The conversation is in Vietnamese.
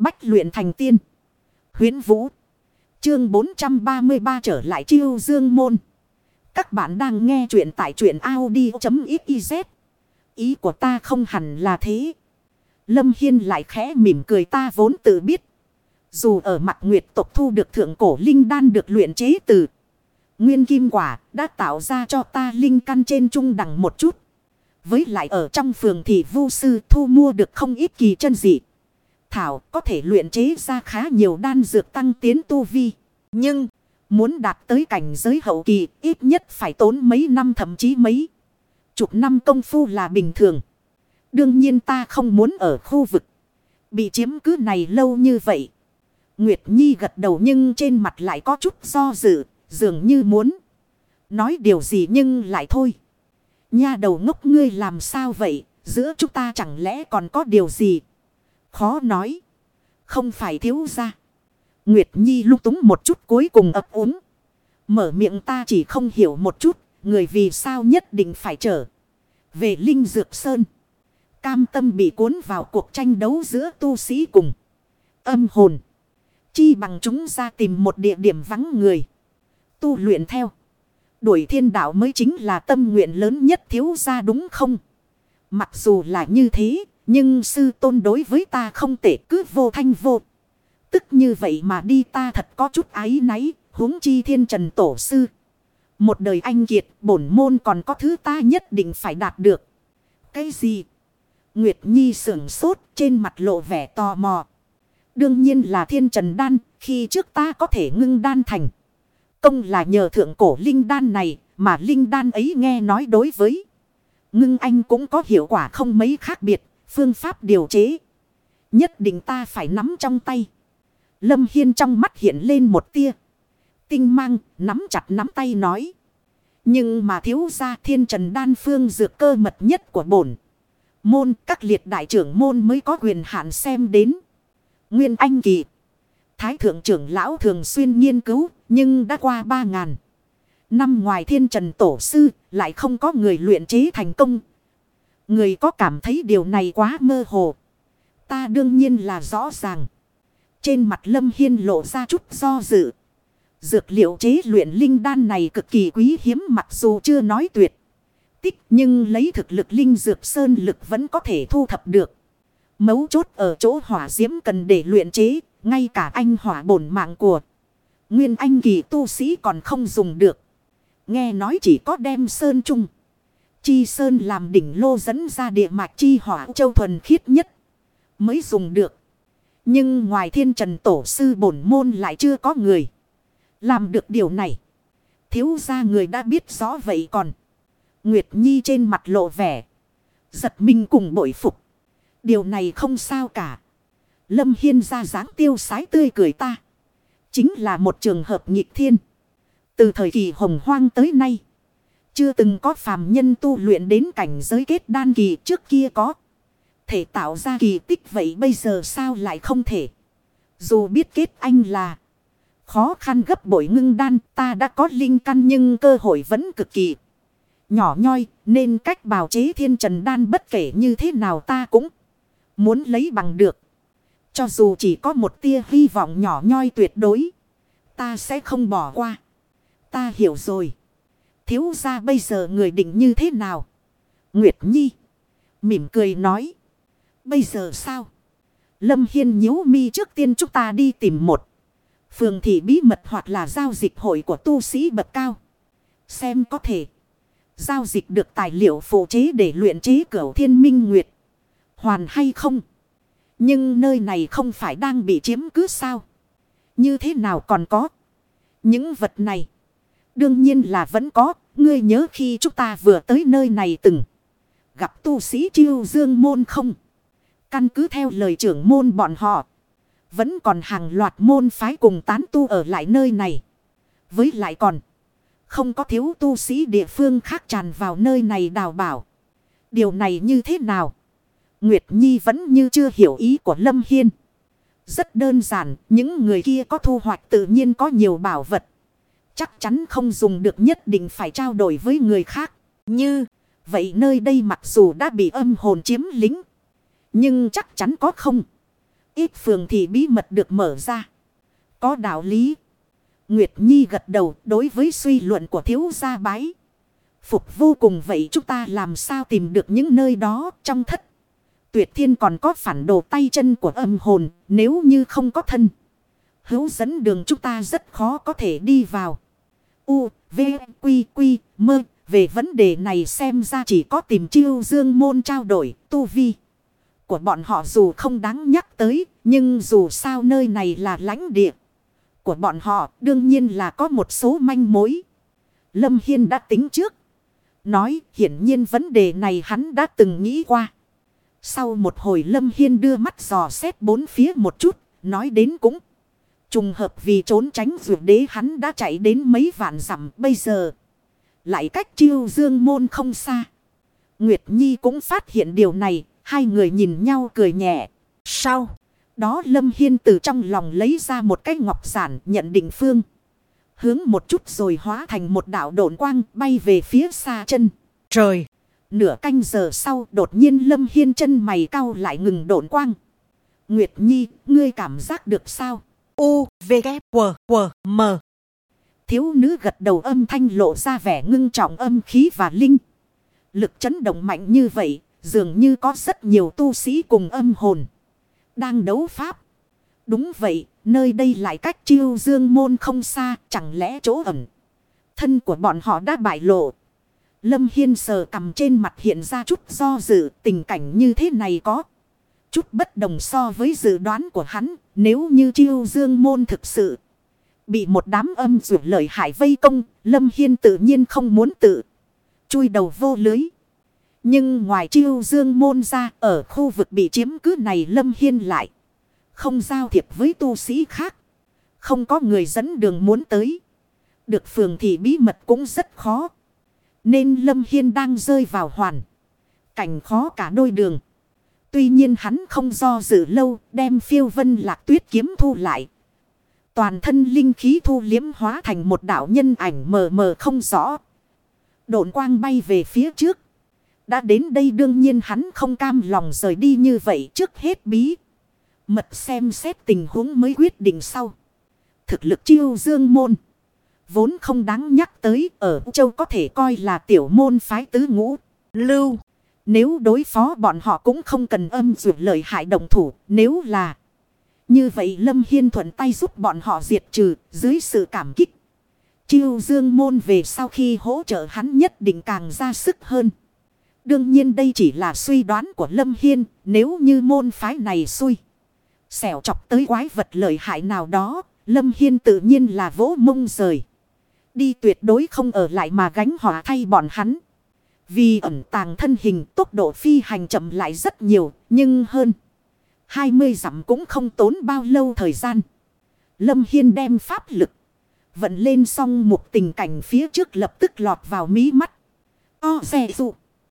Bách luyện thành tiên. Huyến Vũ. Chương 433 trở lại chiêu dương môn. Các bạn đang nghe truyện tại truyện Audi.xyz. Ý của ta không hẳn là thế. Lâm Hiên lại khẽ mỉm cười ta vốn tự biết. Dù ở mặt nguyệt tộc thu được thượng cổ linh đan được luyện chế từ nguyên kim quả đã tạo ra cho ta linh căn trên trung đẳng một chút. Với lại ở trong phường thì vu sư thu mua được không ít kỳ chân dị. Thảo có thể luyện chế ra khá nhiều đan dược tăng tiến tu vi. Nhưng muốn đạt tới cảnh giới hậu kỳ ít nhất phải tốn mấy năm thậm chí mấy chục năm công phu là bình thường. Đương nhiên ta không muốn ở khu vực bị chiếm cứ này lâu như vậy. Nguyệt Nhi gật đầu nhưng trên mặt lại có chút do dự, dường như muốn nói điều gì nhưng lại thôi. Nha đầu ngốc ngươi làm sao vậy, giữa chúng ta chẳng lẽ còn có điều gì? Khó nói. Không phải thiếu ra. Nguyệt Nhi lúc túng một chút cuối cùng ấp úng. Mở miệng ta chỉ không hiểu một chút, người vì sao nhất định phải trở về Linh Dược Sơn. Cam tâm bị cuốn vào cuộc tranh đấu giữa tu sĩ cùng. Âm hồn. Chi bằng chúng ra tìm một địa điểm vắng người. Tu luyện theo. Đuổi thiên đạo mới chính là tâm nguyện lớn nhất thiếu ra đúng không? Mặc dù là như thế, nhưng sư tôn đối với ta không thể cứ vô thanh vô. Tức như vậy mà đi ta thật có chút ái náy, huống chi thiên trần tổ sư. Một đời anh kiệt, bổn môn còn có thứ ta nhất định phải đạt được. Cái gì? Nguyệt Nhi sưởng sốt trên mặt lộ vẻ tò mò. Đương nhiên là thiên trần đan, khi trước ta có thể ngưng đan thành. Công là nhờ thượng cổ linh đan này, mà linh đan ấy nghe nói đối với. Ngưng anh cũng có hiệu quả không mấy khác biệt, phương pháp điều chế. Nhất định ta phải nắm trong tay. Lâm Hiên trong mắt hiện lên một tia. Tinh mang, nắm chặt nắm tay nói. Nhưng mà thiếu ra thiên trần đan phương dược cơ mật nhất của bổn. Môn các liệt đại trưởng môn mới có quyền hạn xem đến. Nguyên Anh Kỳ. Thái thượng trưởng lão thường xuyên nghiên cứu nhưng đã qua ba ngàn. Năm ngoài thiên trần tổ sư lại không có người luyện chế thành công. Người có cảm thấy điều này quá mơ hồ. Ta đương nhiên là rõ ràng. Trên mặt Lâm Hiên lộ ra chút do dự. Dược liệu chế luyện linh đan này cực kỳ quý hiếm mặc dù chưa nói tuyệt. Tích nhưng lấy thực lực linh dược sơn lực vẫn có thể thu thập được. Mấu chốt ở chỗ hỏa diễm cần để luyện chế. Ngay cả anh hỏa bổn mạng của. Nguyên anh kỳ tu sĩ còn không dùng được. Nghe nói chỉ có đem sơn trung. Chi sơn làm đỉnh lô dẫn ra địa mạch chi hỏa châu thuần khiết nhất. Mới dùng được. Nhưng ngoài thiên trần tổ sư bổn môn lại chưa có người. Làm được điều này. Thiếu ra người đã biết rõ vậy còn. Nguyệt Nhi trên mặt lộ vẻ. Giật mình cùng bội phục. Điều này không sao cả. Lâm Hiên ra dáng tiêu sái tươi cười ta. Chính là một trường hợp nghịch thiên. Từ thời kỳ hồng hoang tới nay. Chưa từng có phàm nhân tu luyện đến cảnh giới kết đan kỳ trước kia có. Thể tạo ra kỳ tích vậy bây giờ sao lại không thể. Dù biết kết anh là khó khăn gấp bội ngưng đan, ta đã có linh căn nhưng cơ hội vẫn cực kỳ nhỏ nhoi, nên cách bào chế thiên trần đan bất kể như thế nào ta cũng muốn lấy bằng được. Cho dù chỉ có một tia hy vọng nhỏ nhoi tuyệt đối. Ta sẽ không bỏ qua. Ta hiểu rồi. Thiếu ra bây giờ người định như thế nào? Nguyệt Nhi. Mỉm cười nói. Bây giờ sao? Lâm Hiên nhíu mi trước tiên chúng ta đi tìm một. Phường thị bí mật hoặc là giao dịch hội của tu sĩ bậc cao. Xem có thể. Giao dịch được tài liệu phụ chế để luyện chế cửu thiên minh nguyệt. Hoàn hay không? Nhưng nơi này không phải đang bị chiếm cứ sao? Như thế nào còn có? Những vật này. Đương nhiên là vẫn có. Ngươi nhớ khi chúng ta vừa tới nơi này từng. Gặp tu sĩ chiêu dương môn không? Căn cứ theo lời trưởng môn bọn họ. Vẫn còn hàng loạt môn phái cùng tán tu ở lại nơi này. Với lại còn. Không có thiếu tu sĩ địa phương khác tràn vào nơi này đào bảo. Điều này như thế nào? Nguyệt Nhi vẫn như chưa hiểu ý của Lâm Hiên. Rất đơn giản, những người kia có thu hoạch tự nhiên có nhiều bảo vật. Chắc chắn không dùng được nhất định phải trao đổi với người khác. Như, vậy nơi đây mặc dù đã bị âm hồn chiếm lính. Nhưng chắc chắn có không. ít phường thì bí mật được mở ra. Có đạo lý. Nguyệt Nhi gật đầu đối với suy luận của thiếu gia bái. Phục vô cùng vậy chúng ta làm sao tìm được những nơi đó trong thất. Tuyệt thiên còn có phản đồ tay chân của âm hồn nếu như không có thân. Hữu dẫn đường chúng ta rất khó có thể đi vào. U, V, Quy, Quy, Mơ. Về vấn đề này xem ra chỉ có tìm chiêu dương môn trao đổi tu vi. Của bọn họ dù không đáng nhắc tới, nhưng dù sao nơi này là lãnh địa. Của bọn họ đương nhiên là có một số manh mối. Lâm Hiên đã tính trước. Nói hiển nhiên vấn đề này hắn đã từng nghĩ qua. Sau một hồi Lâm Hiên đưa mắt dò xét bốn phía một chút, nói đến cũng. Trùng hợp vì trốn tránh vượt đế hắn đã chạy đến mấy vạn dặm bây giờ. Lại cách chiêu dương môn không xa. Nguyệt Nhi cũng phát hiện điều này, hai người nhìn nhau cười nhẹ. Sau đó Lâm Hiên từ trong lòng lấy ra một cái ngọc giản nhận định phương. Hướng một chút rồi hóa thành một đạo độn quang bay về phía xa chân. Trời! Nửa canh giờ sau đột nhiên Lâm Hiên chân mày cau lại ngừng độn quang. Nguyệt Nhi, ngươi cảm giác được sao? U, V, K, W, W, M. Thiếu nữ gật đầu âm thanh lộ ra vẻ ngưng trọng âm khí và linh. Lực chấn động mạnh như vậy, dường như có rất nhiều tu sĩ cùng âm hồn. Đang đấu pháp. Đúng vậy, nơi đây lại cách chiêu dương môn không xa, chẳng lẽ chỗ ẩn. Thân của bọn họ đã bại lộ. Lâm Hiên sờ cầm trên mặt hiện ra chút do dự tình cảnh như thế này có. Chút bất đồng so với dự đoán của hắn nếu như chiêu dương môn thực sự. Bị một đám âm dụ lợi hại vây công, Lâm Hiên tự nhiên không muốn tự. Chui đầu vô lưới. Nhưng ngoài chiêu dương môn ra, ở khu vực bị chiếm cứ này Lâm Hiên lại. Không giao thiệp với tu sĩ khác. Không có người dẫn đường muốn tới. Được phường thì bí mật cũng rất khó. Nên Lâm Hiên đang rơi vào hoàn. Cảnh khó cả đôi đường. Tuy nhiên hắn không do dự lâu, đem phiêu vân lạc tuyết kiếm thu lại. Toàn thân linh khí thu liếm hóa thành một đạo nhân ảnh mờ mờ không rõ. Độn quang bay về phía trước. Đã đến đây đương nhiên hắn không cam lòng rời đi như vậy trước hết bí. Mật xem xét tình huống mới quyết định sau. Thực lực chiêu dương môn. Vốn không đáng nhắc tới, ở châu có thể coi là tiểu môn phái tứ ngũ. Lưu. Nếu đối phó bọn họ cũng không cần âm dụ lợi hại đồng thủ. Nếu là. Như vậy Lâm Hiên thuận tay giúp bọn họ diệt trừ dưới sự cảm kích. Chiêu dương môn về sau khi hỗ trợ hắn nhất định càng ra sức hơn. Đương nhiên đây chỉ là suy đoán của Lâm Hiên. Nếu như môn phái này xui. Xẻo chọc tới quái vật lợi hại nào đó. Lâm Hiên tự nhiên là vỗ mông rời. Đi tuyệt đối không ở lại mà gánh họa thay bọn hắn. Vì ẩn tàng thân hình, tốc độ phi hành chậm lại rất nhiều. Nhưng hơn. 20 dặm cũng không tốn bao lâu thời gian. Lâm Hiên đem pháp lực. Vận lên xong một tình cảnh phía trước lập tức lọt vào mí mắt. O xe dụ.